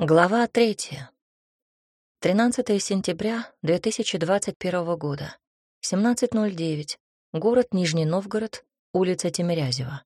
Глава третья. 13 сентября 2021 года. 17.09. Город Нижний Новгород, улица Тимирязева.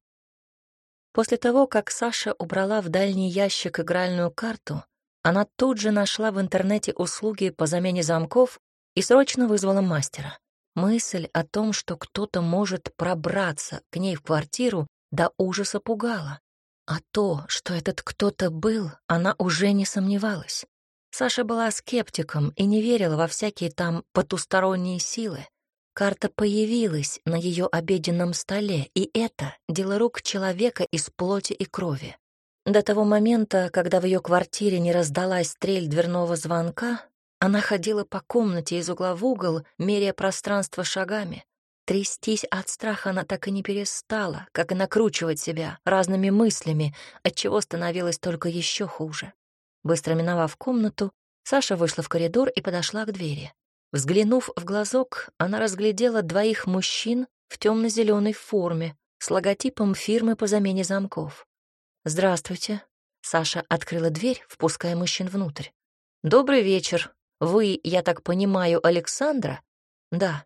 После того, как Саша убрала в дальний ящик игральную карту, она тут же нашла в интернете услуги по замене замков и срочно вызвала мастера. Мысль о том, что кто-то может пробраться к ней в квартиру, до ужаса пугала. А то, что этот кто-то был, она уже не сомневалась. Саша была скептиком и не верила во всякие там потусторонние силы. Карта появилась на ее обеденном столе, и это дело рук человека из плоти и крови. До того момента, когда в ее квартире не раздалась стрель дверного звонка, она ходила по комнате из угла в угол, меряя пространство шагами. Трястись от страха она так и не перестала, как и накручивать себя разными мыслями, отчего становилось только еще хуже. Быстро миновав комнату, Саша вышла в коридор и подошла к двери. Взглянув в глазок, она разглядела двоих мужчин в темно-зеленой форме с логотипом фирмы по замене замков. «Здравствуйте». Саша открыла дверь, впуская мужчин внутрь. «Добрый вечер. Вы, я так понимаю, Александра?» «Да».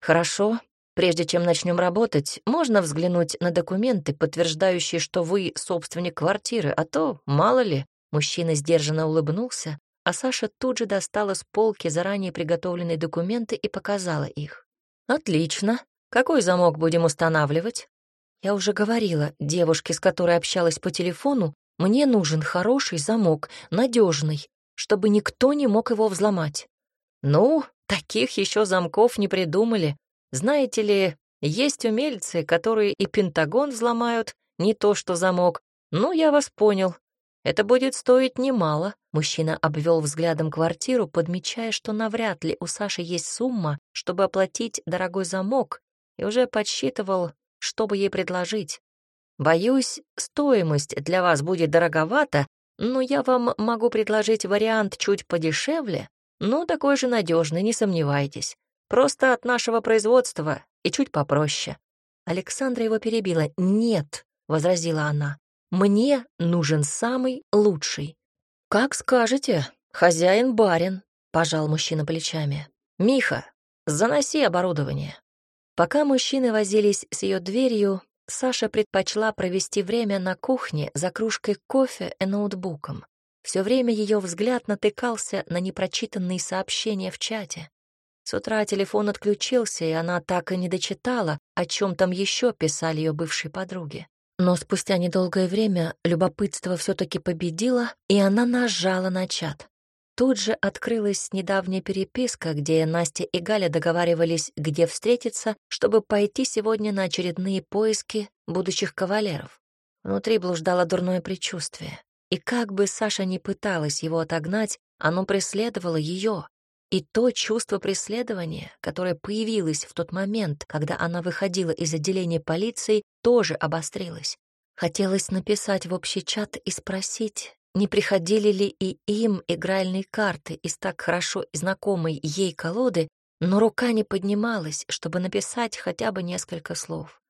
«Хорошо. Прежде чем начнем работать, можно взглянуть на документы, подтверждающие, что вы собственник квартиры, а то, мало ли, мужчина сдержанно улыбнулся, а Саша тут же достала с полки заранее приготовленные документы и показала их. «Отлично. Какой замок будем устанавливать?» Я уже говорила девушке, с которой общалась по телефону, мне нужен хороший замок, надежный, чтобы никто не мог его взломать. «Ну, таких еще замков не придумали», знаете ли, есть умельцы, которые и Пентагон взломают, не то что замок. Ну, я вас понял. Это будет стоить немало. Мужчина обвел взглядом квартиру, подмечая, что навряд ли у Саши есть сумма, чтобы оплатить дорогой замок, и уже подсчитывал, что бы ей предложить. Боюсь, стоимость для вас будет дороговата, но я вам могу предложить вариант чуть подешевле, но такой же надежный, не сомневайтесь. Просто от нашего производства и чуть попроще». Александра его перебила. «Нет», — возразила она, — «мне нужен самый лучший». «Как скажете, хозяин-барин», — пожал мужчина плечами. «Миха, заноси оборудование». Пока мужчины возились с ее дверью, Саша предпочла провести время на кухне за кружкой кофе и ноутбуком. Все время ее взгляд натыкался на непрочитанные сообщения в чате. С утра телефон отключился, и она так и не дочитала, о чем там еще писали ее бывшие подруги. Но спустя недолгое время любопытство все-таки победило, и она нажала на чат. Тут же открылась недавняя переписка, где Настя и Галя договаривались, где встретиться, чтобы пойти сегодня на очередные поиски будущих кавалеров. Внутри блуждало дурное предчувствие. И как бы Саша ни пыталась его отогнать, оно преследовало ее, и то чувство преследования, которое появилось в тот момент, когда она выходила из отделения полиции, тоже обострилось. Хотелось написать в общий чат и спросить, не приходили ли и им игральные карты из так хорошо знакомой ей колоды, но рука не поднималась, чтобы написать хотя бы несколько слов.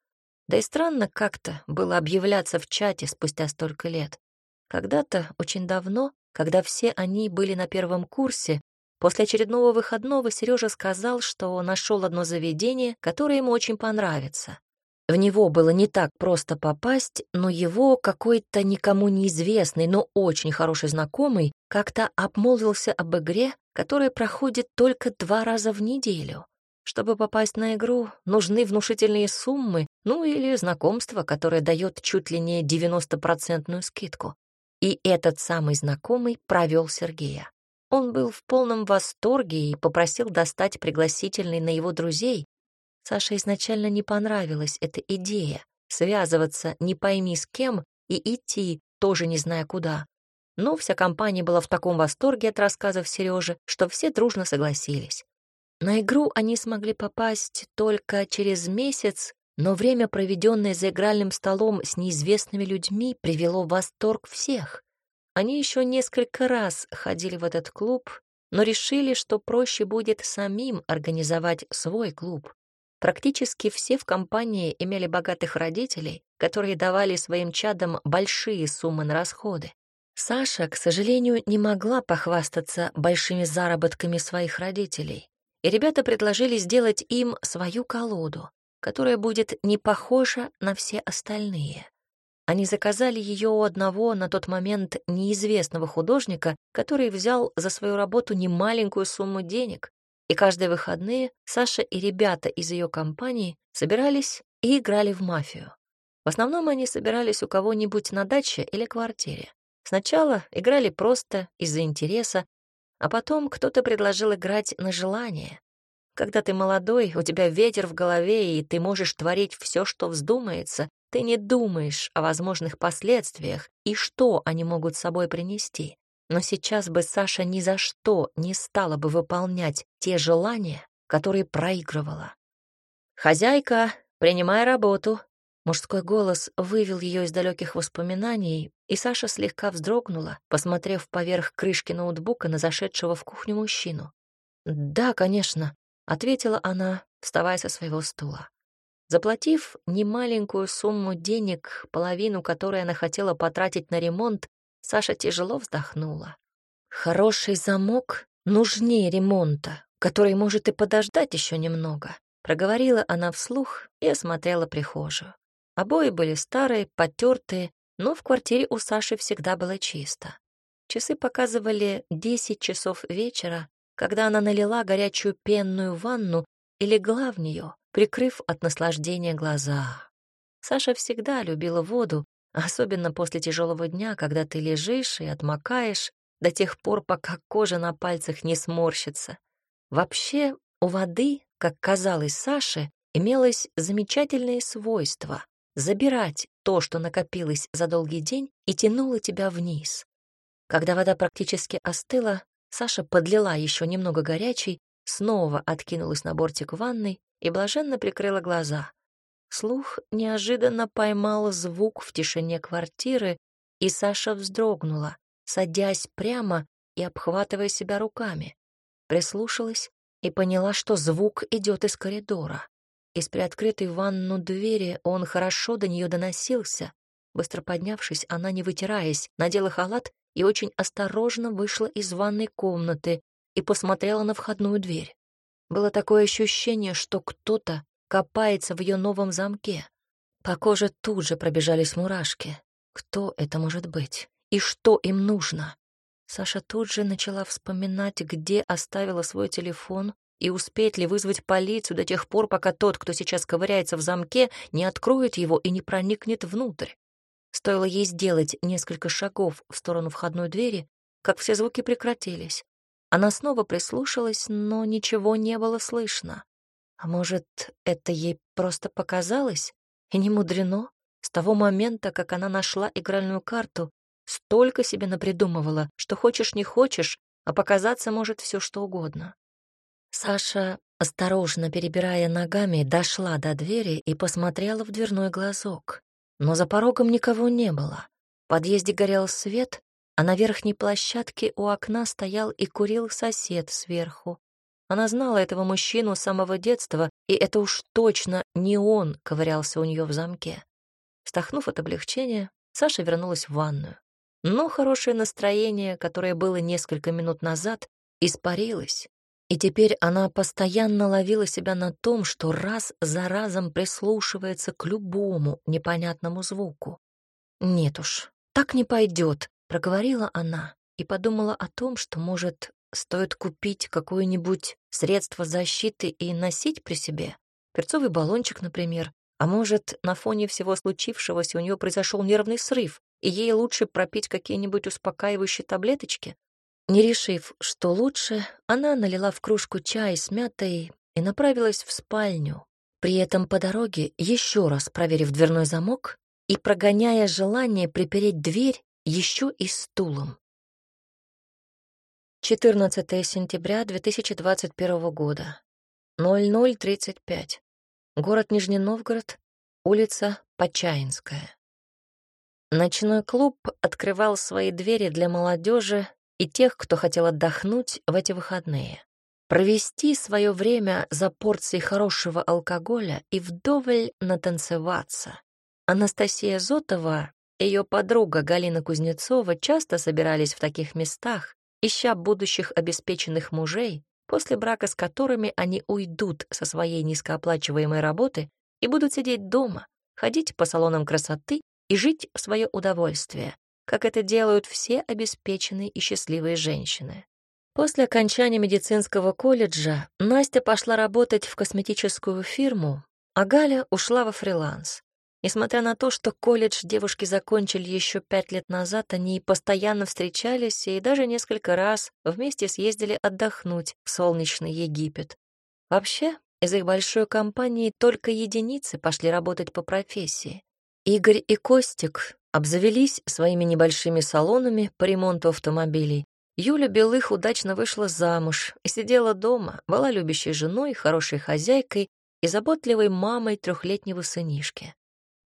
Да и странно как-то было объявляться в чате спустя столько лет. Когда-то, очень давно, когда все они были на первом курсе, После очередного выходного Сережа сказал, что нашел одно заведение, которое ему очень понравится. В него было не так просто попасть, но его какой-то никому неизвестный, но очень хороший знакомый как-то обмолвился об игре, которая проходит только два раза в неделю. Чтобы попасть на игру, нужны внушительные суммы, ну или знакомство, которое дает чуть ли не 90% скидку. И этот самый знакомый провел Сергея. Он был в полном восторге и попросил достать пригласительный на его друзей. Саше изначально не понравилась эта идея — связываться не пойми с кем и идти, тоже не зная куда. Но вся компания была в таком восторге от рассказов Сережи, что все дружно согласились. На игру они смогли попасть только через месяц, но время, проведенное за игральным столом с неизвестными людьми, привело в восторг всех. Они еще несколько раз ходили в этот клуб, но решили, что проще будет самим организовать свой клуб. Практически все в компании имели богатых родителей, которые давали своим чадам большие суммы на расходы. Саша, к сожалению, не могла похвастаться большими заработками своих родителей, и ребята предложили сделать им свою колоду, которая будет не похожа на все остальные. Они заказали ее у одного на тот момент неизвестного художника, который взял за свою работу немаленькую сумму денег, и каждые выходные Саша и ребята из ее компании собирались и играли в мафию. В основном они собирались у кого-нибудь на даче или квартире. Сначала играли просто из-за интереса, а потом кто-то предложил играть на желание. Когда ты молодой, у тебя ветер в голове, и ты можешь творить все, что вздумается, ты не думаешь о возможных последствиях и что они могут с собой принести. Но сейчас бы Саша ни за что не стала бы выполнять те желания, которые проигрывала. «Хозяйка, принимай работу!» Мужской голос вывел ее из далеких воспоминаний, и Саша слегка вздрогнула, посмотрев поверх крышки ноутбука на зашедшего в кухню мужчину. «Да, конечно», — ответила она, вставая со своего стула. Заплатив немаленькую сумму денег, половину которой она хотела потратить на ремонт, Саша тяжело вздохнула. Хороший замок нужнее ремонта, который может и подождать еще немного, проговорила она вслух и осмотрела прихожую. Обои были старые, потертые, но в квартире у Саши всегда было чисто. Часы показывали 10 часов вечера, когда она налила горячую пенную ванну и легла в нее, прикрыв от наслаждения глаза. Саша всегда любила воду, особенно после тяжелого дня, когда ты лежишь и отмокаешь до тех пор, пока кожа на пальцах не сморщится. Вообще, у воды, как казалось Саше, имелось замечательное свойство — забирать то, что накопилось за долгий день, и тянуло тебя вниз. Когда вода практически остыла, Саша подлила еще немного горячей, снова откинулась на бортик ванной и блаженно прикрыла глаза. Слух неожиданно поймал звук в тишине квартиры, и Саша вздрогнула, садясь прямо и обхватывая себя руками. Прислушалась и поняла, что звук идет из коридора. Из приоткрытой ванну двери он хорошо до нее доносился. Быстро поднявшись, она, не вытираясь, надела халат и очень осторожно вышла из ванной комнаты и посмотрела на входную дверь. Было такое ощущение, что кто-то копается в ее новом замке. По коже тут же пробежались мурашки. Кто это может быть? И что им нужно? Саша тут же начала вспоминать, где оставила свой телефон и успеет ли вызвать полицию до тех пор, пока тот, кто сейчас ковыряется в замке, не откроет его и не проникнет внутрь. Стоило ей сделать несколько шагов в сторону входной двери, как все звуки прекратились. Она снова прислушалась, но ничего не было слышно. А может, это ей просто показалось? И не мудрено. С того момента, как она нашла игральную карту, столько себе напридумывала, что хочешь не хочешь, а показаться может все что угодно. Саша, осторожно перебирая ногами, дошла до двери и посмотрела в дверной глазок. Но за порогом никого не было. В подъезде горел свет, а на верхней площадке у окна стоял и курил сосед сверху. Она знала этого мужчину с самого детства, и это уж точно не он ковырялся у нее в замке. Вздохнув от облегчения, Саша вернулась в ванную. Но хорошее настроение, которое было несколько минут назад, испарилось, и теперь она постоянно ловила себя на том, что раз за разом прислушивается к любому непонятному звуку. Нет уж, так не пойдет, Проговорила она и подумала о том, что, может, стоит купить какое-нибудь средство защиты и носить при себе. Перцовый баллончик, например. А может, на фоне всего случившегося у нее произошел нервный срыв, и ей лучше пропить какие-нибудь успокаивающие таблеточки? Не решив, что лучше, она налила в кружку чай с мятой и направилась в спальню, при этом по дороге еще раз проверив дверной замок и прогоняя желание припереть дверь еще и стулом. 14 сентября 2021 года. 00.35. Город Нижний Новгород, улица Почаинская. Ночной клуб открывал свои двери для молодежи и тех, кто хотел отдохнуть в эти выходные. Провести свое время за порцией хорошего алкоголя и вдоволь натанцеваться. Анастасия Зотова ее подруга Галина Кузнецова часто собирались в таких местах, ища будущих обеспеченных мужей, после брака с которыми они уйдут со своей низкооплачиваемой работы и будут сидеть дома, ходить по салонам красоты и жить в свое удовольствие, как это делают все обеспеченные и счастливые женщины. После окончания медицинского колледжа Настя пошла работать в косметическую фирму, а Галя ушла во фриланс. Несмотря на то, что колледж девушки закончили еще пять лет назад, они постоянно встречались и даже несколько раз вместе съездили отдохнуть в солнечный Египет. Вообще, из их большой компании только единицы пошли работать по профессии. Игорь и Костик обзавелись своими небольшими салонами по ремонту автомобилей. Юля Белых удачно вышла замуж и сидела дома, была любящей женой, хорошей хозяйкой и заботливой мамой трехлетнего сынишки.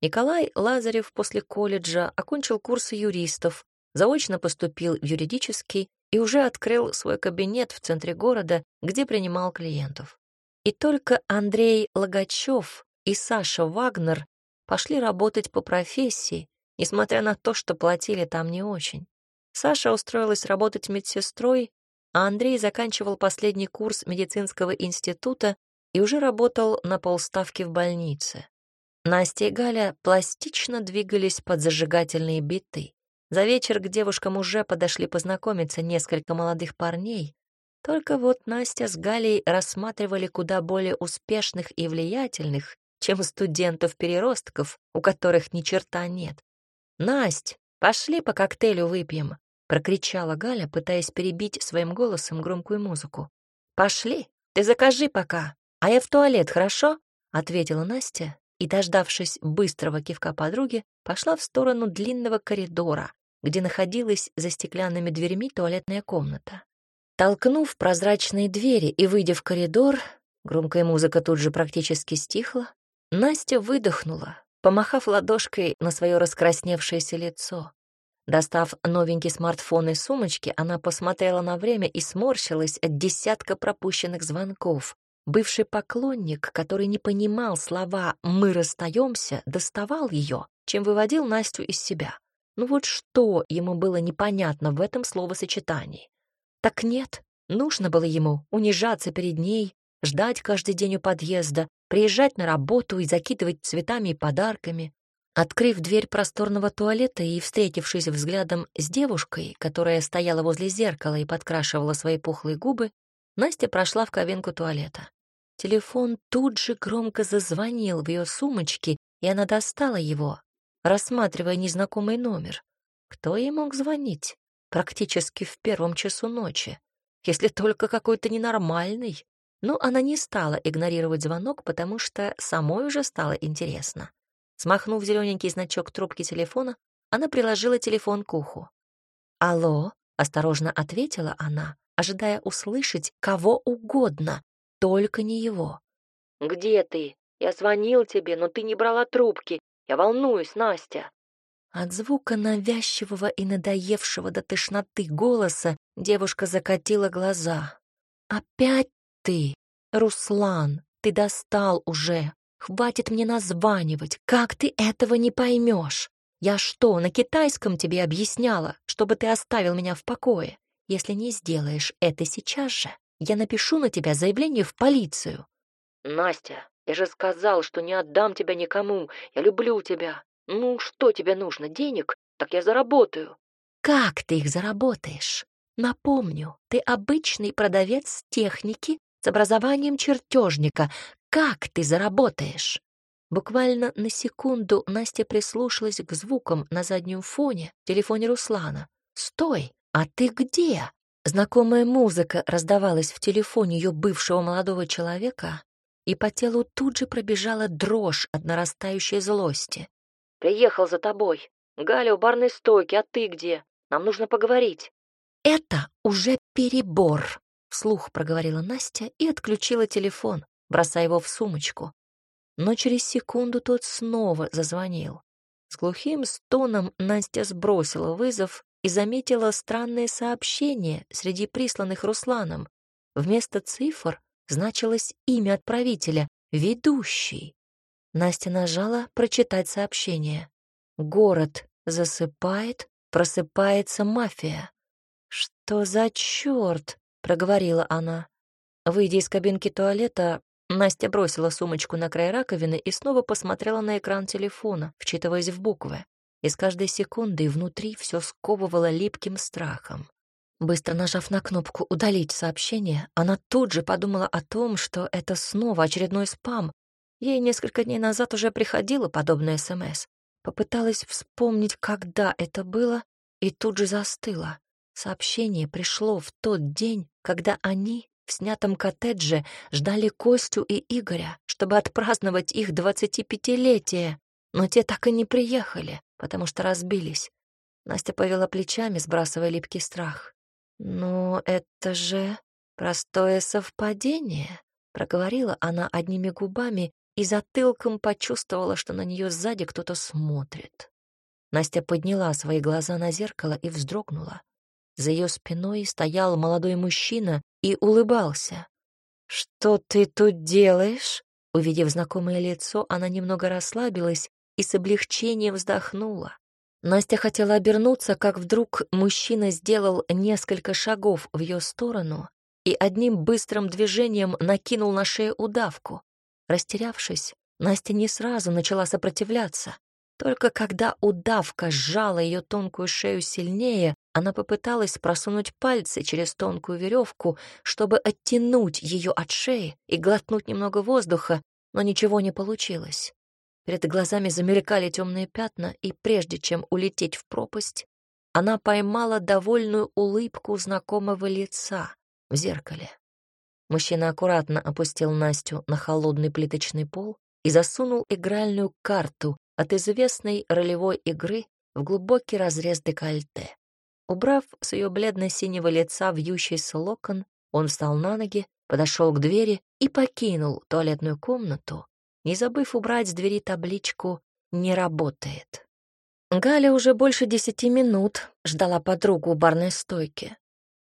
Николай Лазарев после колледжа окончил курсы юристов, заочно поступил в юридический и уже открыл свой кабинет в центре города, где принимал клиентов. И только Андрей Логачев и Саша Вагнер пошли работать по профессии, несмотря на то, что платили там не очень. Саша устроилась работать медсестрой, а Андрей заканчивал последний курс медицинского института и уже работал на полставки в больнице. Настя и Галя пластично двигались под зажигательные биты. За вечер к девушкам уже подошли познакомиться несколько молодых парней. Только вот Настя с Галей рассматривали куда более успешных и влиятельных, чем студентов-переростков, у которых ни черта нет. «Насть, пошли по коктейлю выпьем», — прокричала Галя, пытаясь перебить своим голосом громкую музыку. «Пошли, ты закажи пока, а я в туалет, хорошо?» — ответила Настя и, дождавшись быстрого кивка подруги, пошла в сторону длинного коридора, где находилась за стеклянными дверьми туалетная комната. Толкнув прозрачные двери и выйдя в коридор, громкая музыка тут же практически стихла, Настя выдохнула, помахав ладошкой на свое раскрасневшееся лицо. Достав новенький смартфон из сумочки, она посмотрела на время и сморщилась от десятка пропущенных звонков. Бывший поклонник, который не понимал слова «мы расстаемся», доставал ее, чем выводил Настю из себя. Ну вот что ему было непонятно в этом словосочетании? Так нет, нужно было ему унижаться перед ней, ждать каждый день у подъезда, приезжать на работу и закидывать цветами и подарками. Открыв дверь просторного туалета и встретившись взглядом с девушкой, которая стояла возле зеркала и подкрашивала свои пухлые губы, Настя прошла в кабинку туалета. Телефон тут же громко зазвонил в ее сумочке, и она достала его, рассматривая незнакомый номер. Кто ей мог звонить? Практически в первом часу ночи. Если только какой-то ненормальный. Но она не стала игнорировать звонок, потому что самой уже стало интересно. Смахнув зелененький значок трубки телефона, она приложила телефон к уху. «Алло», — осторожно ответила она, ожидая услышать кого угодно, только не его. «Где ты? Я звонил тебе, но ты не брала трубки. Я волнуюсь, Настя». От звука навязчивого и надоевшего до тошноты голоса девушка закатила глаза. «Опять ты? Руслан, ты достал уже. Хватит мне названивать. Как ты этого не поймешь? Я что, на китайском тебе объясняла, чтобы ты оставил меня в покое? Если не сделаешь это сейчас же, я напишу на тебя заявление в полицию». «Настя, я же сказал, что не отдам тебя никому. Я люблю тебя. Ну, что тебе нужно, денег? Так я заработаю». «Как ты их заработаешь? Напомню, ты обычный продавец техники с образованием чертежника. Как ты заработаешь?» Буквально на секунду Настя прислушалась к звукам на заднем фоне в телефоне Руслана. «Стой! А ты где?» Знакомая музыка раздавалась в телефоне ее бывшего молодого человека, и по телу тут же пробежала дрожь от нарастающей злости. «Приехал за тобой. Галя у барной стойки, а ты где? Нам нужно поговорить». «Это уже перебор», — вслух проговорила Настя и отключила телефон, бросая его в сумочку. Но через секунду тот снова зазвонил. С глухим стоном Настя сбросила вызов и заметила странное сообщение среди присланных Русланом. Вместо цифр значилось имя отправителя — «Ведущий». Настя нажала «Прочитать сообщение». Город Засыпает, просыпается мафия. «Что за черт?» — проговорила она. Выйдя из кабинки туалета, Настя бросила сумочку на край раковины и снова посмотрела на экран телефона, вчитываясь в буквы. И с каждой секундой внутри все сковывало липким страхом. Быстро нажав на кнопку «Удалить сообщение», она тут же подумала о том, что это снова очередной спам. Ей несколько дней назад уже приходило подобное СМС. Попыталась вспомнить, когда это было, и тут же застыла. Сообщение пришло в тот день, когда они в снятом коттедже ждали Костю и Игоря, чтобы отпраздновать их двадцатипятилетие, но те так и не приехали, потому что разбились. Настя повела плечами, сбрасывая липкий страх. «Ну, это же простое совпадение», — проговорила она одними губами и затылком почувствовала, что на нее сзади кто-то смотрит. Настя подняла свои глаза на зеркало и вздрогнула. За ее спиной стоял молодой мужчина и улыбался. «Что ты тут делаешь?» Увидев знакомое лицо, она немного расслабилась и с облегчением вздохнула. Настя хотела обернуться, как вдруг мужчина сделал несколько шагов в ее сторону и одним быстрым движением накинул на шею удавку. Растерявшись, Настя не сразу начала сопротивляться. Только когда удавка сжала ее тонкую шею сильнее, она попыталась просунуть пальцы через тонкую веревку, чтобы оттянуть ее от шеи и глотнуть немного воздуха, но ничего не получилось. Перед глазами замелькали темные пятна, и прежде чем улететь в пропасть, она поймала довольную улыбку знакомого лица в зеркале. Мужчина аккуратно опустил Настю на холодный плиточный пол и засунул игральную карту от известной ролевой игры в глубокий разрез декольте. Убрав с ее бледно-синего лица вьющийся локон, он встал на ноги, подошел к двери и покинул туалетную комнату, не забыв убрать с двери табличку «Не работает». Галя уже больше десяти минут ждала подругу у барной стойки.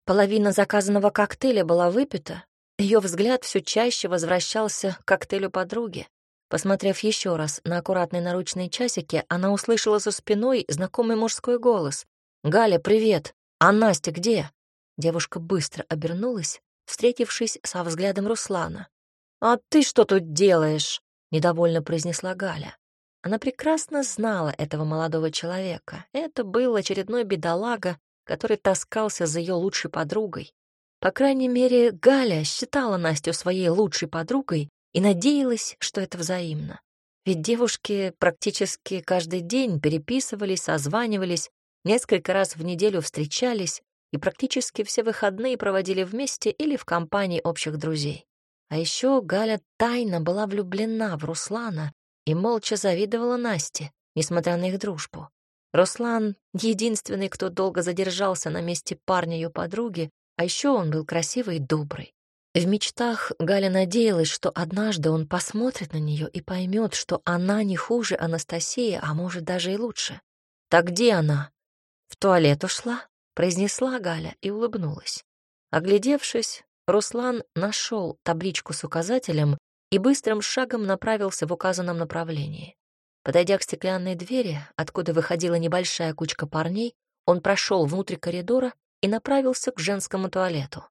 Половина заказанного коктейля была выпита, ее взгляд все чаще возвращался к коктейлю подруги. Посмотрев еще раз на аккуратные наручные часики, она услышала за спиной знакомый мужской голос. «Галя, привет! А Настя где?» Девушка быстро обернулась, встретившись со взглядом Руслана. «А ты что тут делаешь?» — недовольно произнесла Галя. Она прекрасно знала этого молодого человека. Это был очередной бедолага, который таскался за ее лучшей подругой. По крайней мере, Галя считала Настю своей лучшей подругой и надеялась, что это взаимно. Ведь девушки практически каждый день переписывались, созванивались, несколько раз в неделю встречались и практически все выходные проводили вместе или в компании общих друзей. А еще Галя тайно была влюблена в Руслана и молча завидовала Насте, несмотря на их дружбу. Руслан — единственный, кто долго задержался на месте парня ее подруги, а еще он был красивый и добрый. В мечтах Галя надеялась, что однажды он посмотрит на нее и поймет, что она не хуже Анастасии, а может даже и лучше. «Так где она?» «В туалет ушла», — произнесла Галя и улыбнулась. Оглядевшись, Руслан нашел табличку с указателем и быстрым шагом направился в указанном направлении. Подойдя к стеклянной двери, откуда выходила небольшая кучка парней, он прошел внутрь коридора и направился к женскому туалету.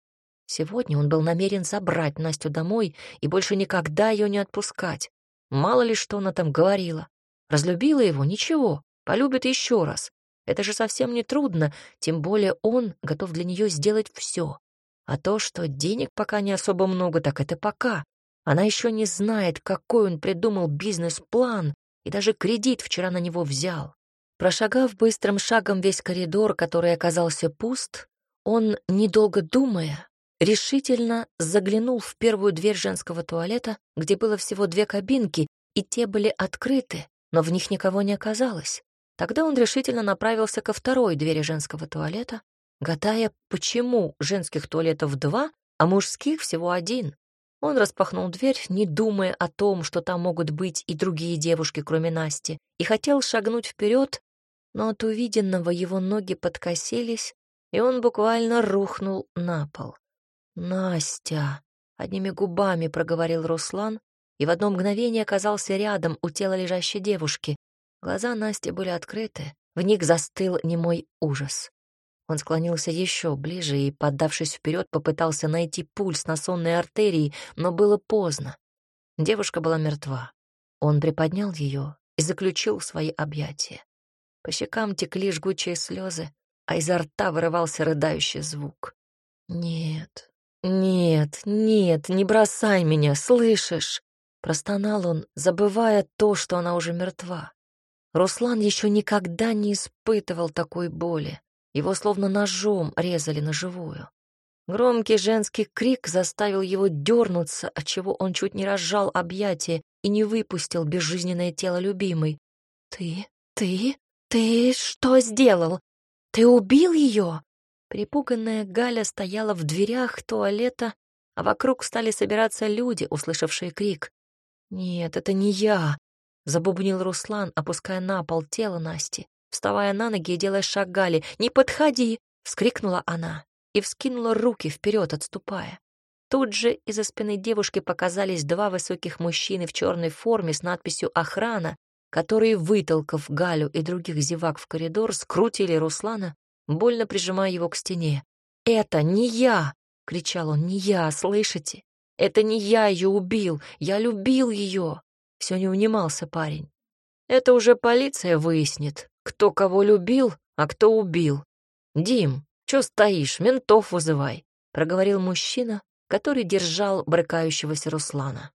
Сегодня он был намерен забрать Настю домой и больше никогда ее не отпускать. Мало ли что она там говорила. Разлюбила его — ничего, полюбит еще раз. Это же совсем не трудно, тем более он готов для нее сделать все. А то, что денег пока не особо много, так это пока. Она еще не знает, какой он придумал бизнес-план, и даже кредит вчера на него взял. Прошагав быстрым шагом весь коридор, который оказался пуст, он, недолго думая, решительно заглянул в первую дверь женского туалета, где было всего две кабинки, и те были открыты, но в них никого не оказалось. Тогда он решительно направился ко второй двери женского туалета, гадая, почему женских туалетов два, а мужских всего один. Он распахнул дверь, не думая о том, что там могут быть и другие девушки, кроме Насти, и хотел шагнуть вперед, но от увиденного его ноги подкосились, и он буквально рухнул на пол. «Настя!» — одними губами проговорил Руслан, и в одно мгновение оказался рядом у тела лежащей девушки. Глаза Насти были открыты, В них застыл немой ужас. Он склонился еще ближе и, поддавшись вперед, попытался найти пульс на сонной артерии, но было поздно. Девушка была мертва. Он приподнял ее и заключил свои объятия. По щекам текли жгучие слезы, а изо рта вырывался рыдающий звук. «Нет, нет, нет, не бросай меня, слышишь?» Простонал он, забывая то, что она уже мертва. Руслан еще никогда не испытывал такой боли. Его словно ножом резали на живую. Громкий женский крик заставил его дернуться, отчего он чуть не разжал объятия и не выпустил безжизненное тело любимой. «Ты? Ты? Ты что сделал? Ты убил ее?» Припуганная Галя стояла в дверях туалета, а вокруг стали собираться люди, услышавшие крик. «Нет, это не я», — забубнил Руслан, опуская на пол тело Насти, вставая на ноги и делая шаг Гали. «Не подходи!» — вскрикнула она и вскинула руки вперед, отступая. Тут же из-за спины девушки показались два высоких мужчины в черной форме с надписью «Охрана», которые, вытолкав Галю и других зевак в коридор, скрутили Руслана, больно прижимая его к стене. «Это не я!» — кричал он. «Не я, слышите? Это не я ее убил, я любил ее!» Все не унимался парень. «Это уже полиция выяснит, кто кого любил, а кто убил. Дим, что стоишь, ментов вызывай», — проговорил мужчина, который держал брыкающегося Руслана.